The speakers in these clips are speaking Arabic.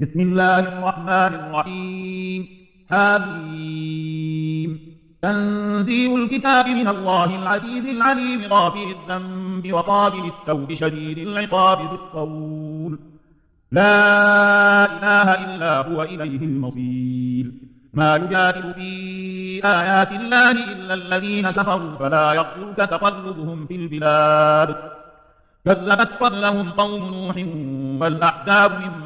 بسم الله الرحمن الرحيم. حميم تنزيل الكتاب من الله العزيز العليم غافر الذنب وقابل التوب شديد العقاب ذي الطول. لا إله إلا هو إليه المصير. ما يجادل في آيات الله إلا الذين كفروا فلا يغفرك تقلبهم في البلاد. كذبت قبلهم قوم نوح والأحزاب من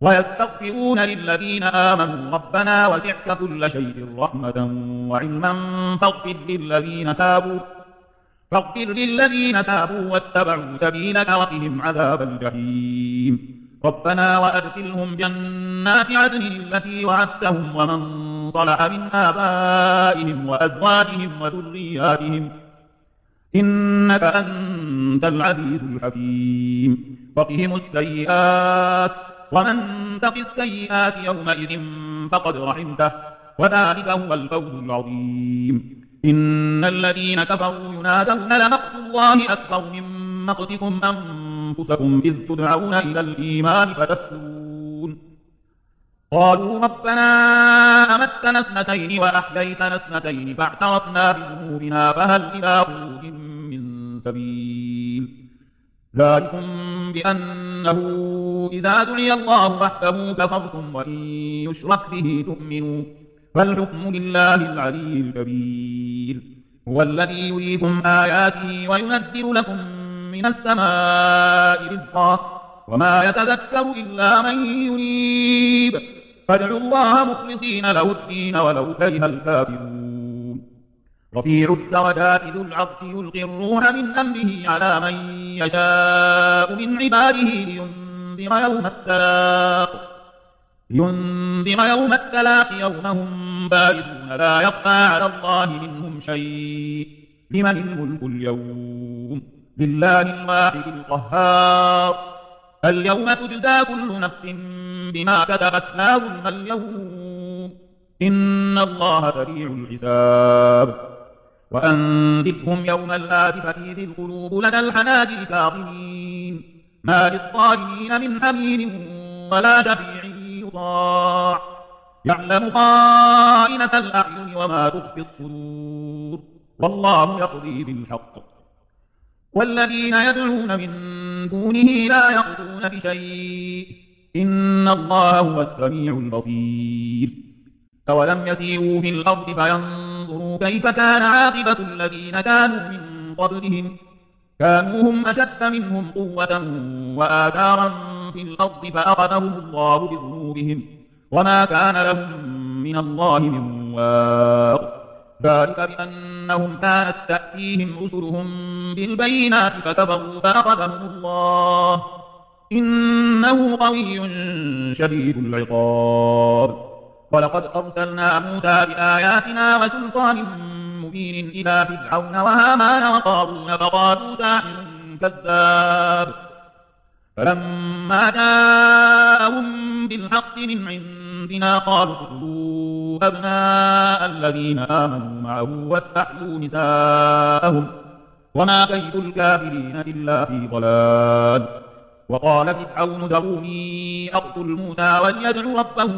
ويستغفرون للذين آمنوا ربنا وسعت كل شيء رحمة وعلما فاغفر للذين تابوا فاغفر للذين تابوا واتبعوا سبيلك وقهم عذاب الجحيم. ربنا وأدخلهم جنات عدن التي وعدتهم ومن صلح من آبائهم وأزواجهم وذرياتهم. إنك أنت العزيز الحكيم. وقهم السيئات. ومن تق السيئات يومئذ فقد رحمته وذلك هو الفوز العظيم. إن الذين كفروا ينادون لمقت الله أكبر من مقتكم أنفسكم إذ تدعون إلى الإيمان فتكفرون قالوا ربنا أمتنا اثنتين وأحييتنا اثنتين فاعترفنا بذنوبنا فهل إلى خروج من سبيل؟ ذلكم بأنه إذا دعي الله وحده كفرتم وإن يشرك به تؤمنوا فالحكم لله العلي الكبير. هو الذي يريكم آياته وينزل لكم من السماء رزقا وما يتذكر إلا من يريب فادعوا الله مخلصين له الدين ولو كره الكافرون. رفيع الدرجات ذو العرش يلقي الروح من أمره على من يشاء من عباده لينذر يوم التلاق. لينذر يوم التلاق يوم هم بارزون لا يخفى على الله منهم شيء. لمن الملك اليوم؟ لله الواحد القهار. اليوم تجزى كل نفس بما كتبت لا ظلم اليوم. إن الله سريع الحساب. وأنذرهم يوم الآتفة إذ القلوب لدى الحناجر كاظمين. ما للظالمين من حميم ولا شفيع يطاع يعلم خائنة الأعين وما تخفي الصدور والله يقضي بالحق والذين يدعون من دونه لا يقضون بشيء إن الله هو السميع البصير أولم يسيروا في الأرض فينظروا كيف كان عاقبة الذين كانوا من قبلهم كانوا هم أشد منهم قوة وآثارا في الأرض فأخذهم الله بذنوبهم وما كان لهم من الله من واق. ذلك بأنهم كانت تأتيهم رسلهم بالبينات فكبروا فأخذهم الله. إنه قوي شديد العقاب. ولقد أرسلنا موسى بآياتنا وسلطان مبين إلى فرعون وهامان وقارون فقالوا ساحر كذاب. فلما جاءهم بالحق من عندنا قالوا اقتلوا أبناء الذين آمنوا معه واستحيوا نساءهم. وما كيد الكافرين إلا في ضلال. وقال فرعون ذروني أقتل موسى وليدعو ربه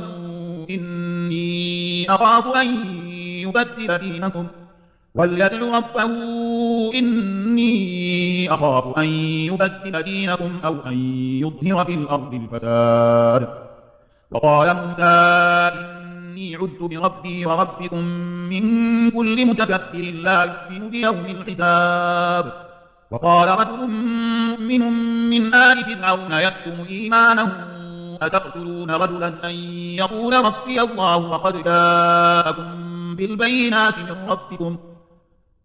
إني أخاف أن يبدل دينكم. وليدعو ربه إني أخاف أن يبدل دينكم أو أن يظهر في الأرض الفساد وقال موسى إني عدت بربي وربكم من كل متكبر لا يؤمن بيوم الحساب وقال رجل مؤمن من آل فرعون يكتم إيمانه أتقتلون رجلا أن يقول ربي الله وقد جاءكم بالبينات من ربكم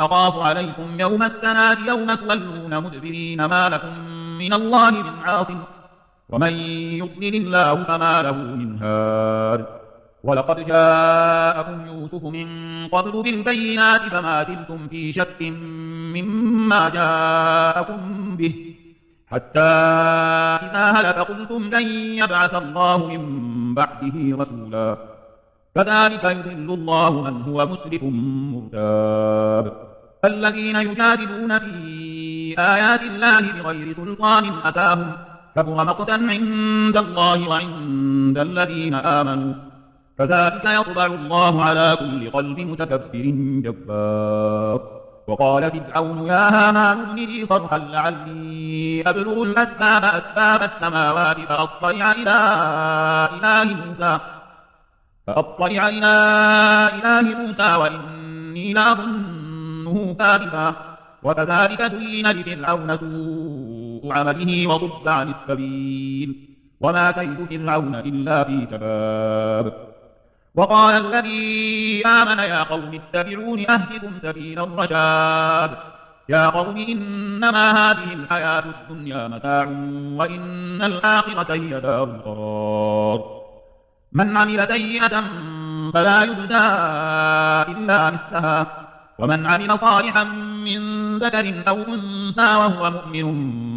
أخاف عليكم يوم السناد يوم تولون مدبرين ما لكم من الله من عاصم. ومن يضلل الله فما له من هاد. ولقد جاءكم يوسف من قبل بالبينات فما زلتم في شك مما جاءكم به. حتى إذا هلك قلتم لن يبعث الله من بعده رسولا. كذلك يضل الله من هو مسرف مرتاب. الذين يجادلون في آيات الله بغير سلطان أتاهم كبر مقتا عند الله وعند الذين آمنوا. كذلك يطبع الله على كل قلب متكبر جبار. وقال فرعون يا هامان ابن لي صرحا لعلي أبلغ الأسباب أسباب السماوات فأطلع إلى إله موسى. فأطلع إلى إله موسى وإني لأظنه كاذبا. وكذلك زين لفرعون سوء عمله وصد عن السبيل. وما كيد فرعون إلا في تباب وقال الذي آمن يا قوم اتبعون أهدكم سبيل الرشاد. يا قوم إنما هذه الحياة الدنيا متاع وإن الآخرة هي دار القرار من عمل سيئة فلا يجزى إلا مثلها. ومن عمل صالحا من ذكر أو أنثى وهو مؤمن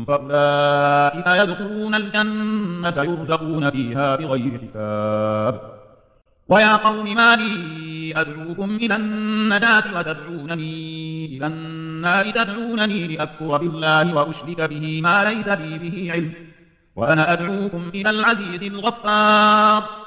فأولئك يدخلون الجنة يرزقون فيها بغير حساب. ويا قوم ما لي أدعوكم إلى النجاة وتدعونني إلى النار. تدعونني لأكفر بالله وأشرك به ما ليس لي به علم. وأنا أدعوكم إلى العزيز الغفار.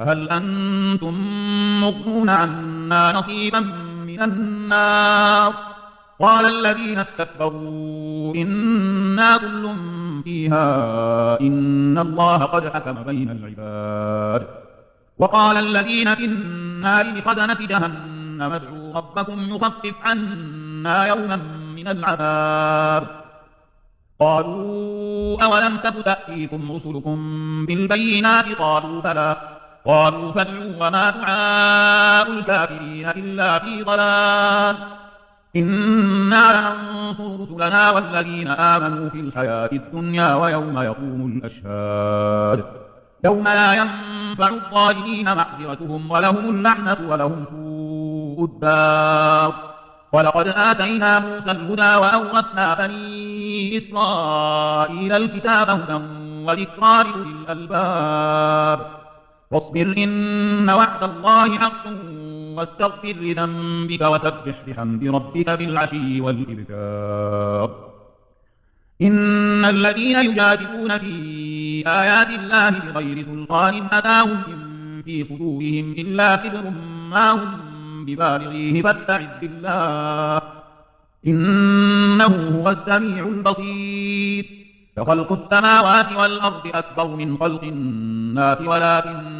فهل أنتم مغنون عنا نصيبا من النار؟ قال الذين استكبروا إنا كل فيها إن الله قد حكم بين العباد. وقال الذين في النار لخزنة جهنم ادعوا ربكم يخفف عنا يوما من العذاب. قالوا أولم تك تأتيكم رسلكم بالبينات؟ قالوا بلى. قالوا فادعوا وما دعاء الكافرين إلا في ضلال. إنا لننصر رسلنا والذين آمنوا في الحياة الدنيا ويوم يقوم الأشهاد. يوم لا ينفع الظالمين معذرتهم ولهم اللعنة ولهم سوء الدار. ولقد آتينا موسى الهدى وأورثنا بني إسرائيل الكتاب هدى وذكرى لأولي الألباب. واصبر إن وعد الله حق واستغفر لذنبك وسبح بحمد ربك بالعشي والإبكار. إن الذين يجادلون في آيات الله بغير سلطان أتاهم في صدورهم إلا كبر ما هم ببالغيه فاستعذ بالله. إنه هو السميع البصير. فخلق السماوات والأرض أكبر من خلق الناس ولكن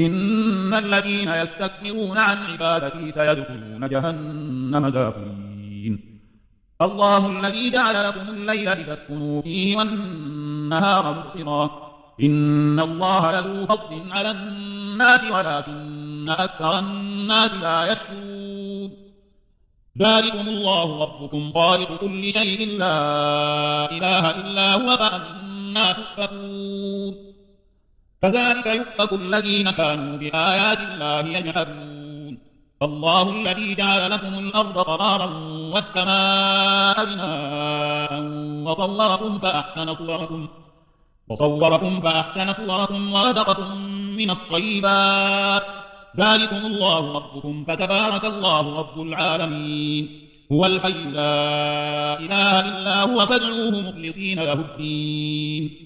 إن الذين يستكبرون عن عبادتي سيدخلون جهنم داخلين الله الذي جعل لكم الليل لتسكنوا فيه والنهار مبصرا. إن الله له فضل على الناس ولكن أكثر الناس لا يشكرون. ذلكم الله ربكم خالق كل شيء لا إله إلا هو فأنا تؤفكون. كذلك يؤفك الذين كانوا بآيات الله يجحدون. الله الذي جعل لكم الأرض قرارا والسماء بناء وصوركم فأحسن صوركم وصوركم فأحسن صوركم ورزقكم من الطيبات. ذلكم الله ربكم فتبارك الله رب العالمين. هو الحي لا إله إلا هو فادعوه مخلصين له الدين.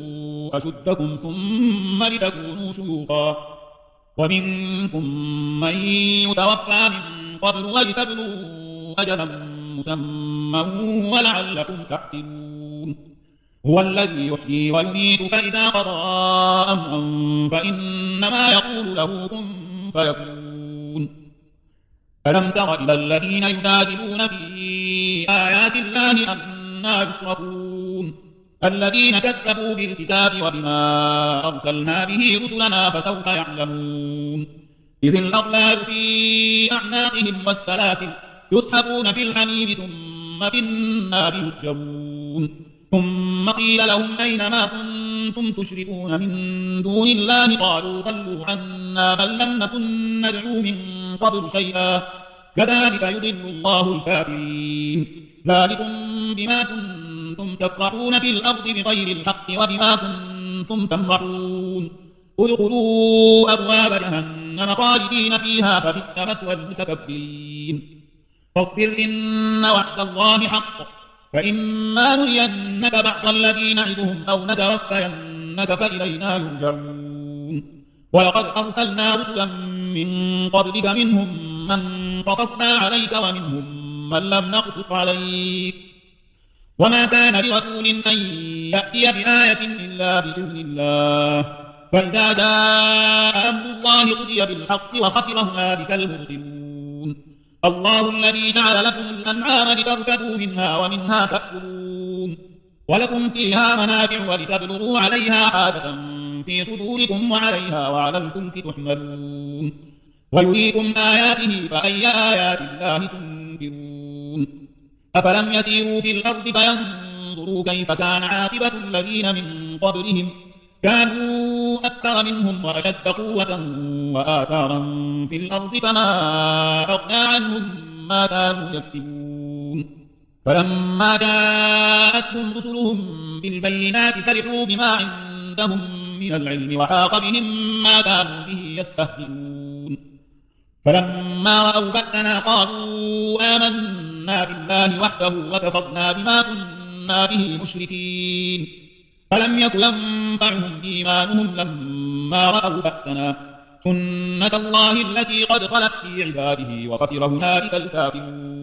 أشدكم ثم لتكونوا شيوخا. ومنكم من يتوفى من قبل ولتبلوا أجلا مسمى ولعلكم تعقلون. هو الذي يحيي ويميت فإذا قضى أمرا فإنما يقول له كن فيكون. ألم تر إلى الذين يجادلون في آيات الله أنا يصرفون الذين كذبوا بالكتاب وبما أرسلنا به رسلنا فسوف يعلمون. إذ الأغلال في أعناقهم والسلاسل يسحبون في الحميم ثم في النار يسجرون. ثم قيل لهم أين ما كنتم تشركون من دون الله؟ قالوا ضلوا عنا بل لم نكن ندعو من قبل شيئا. كذلك يضل الله الكافرين. ذلكم بما كنتم كنتم تفرحون في الأرض بغير الحق وبما كنتم تمرحون. ادخلوا أبواب جهنم خالدين فيها فبئس مثوى المتكبرين. فاصبر إن وعد الله حق. فإما نرينك بعض الذين نعدهم أو نتوفينك فإلينا يرجعون. ولقد أرسلنا رسلا من قبلك منهم من قصصنا عليك ومنهم من لم نقصص عليك. وما كان لرسول أن يأتي بآية إلا بإذن الله. فإذا جاء أمر الله قضي بالحق وخسر هنالك المبطلون الله الذي جعل لكم الأنعام لتركبوا منها ومنها تأكلون. ولكم فيها منافع ولتبلغوا عليها حاجة في صدوركم وعليها وعلى الفلك تحملون. ويريكم آياته فأي آيات الله تنكرون أفلم يسيروا في الأرض فينظروا كيف كان عاقبة الذين من قبلهم. كانوا أكثر منهم وأشد قوة وآثارا في الأرض فما أغنى عنهم ما كانوا يكسبون. فلما جاءتهم رسلهم بالبينات فرحوا بما عندهم من العلم وحاق بهم ما كانوا به يستهزئون. فلما رأوا بأسنا قالوا آمنا آمنا بالله وحده وكفرنا بما كنا به مشركين. فلم يك ينفعهم إيمانهم لما رأوا بأسنا. سنة الله التي قد خلت في عباده وخسر هنالك الكافرون.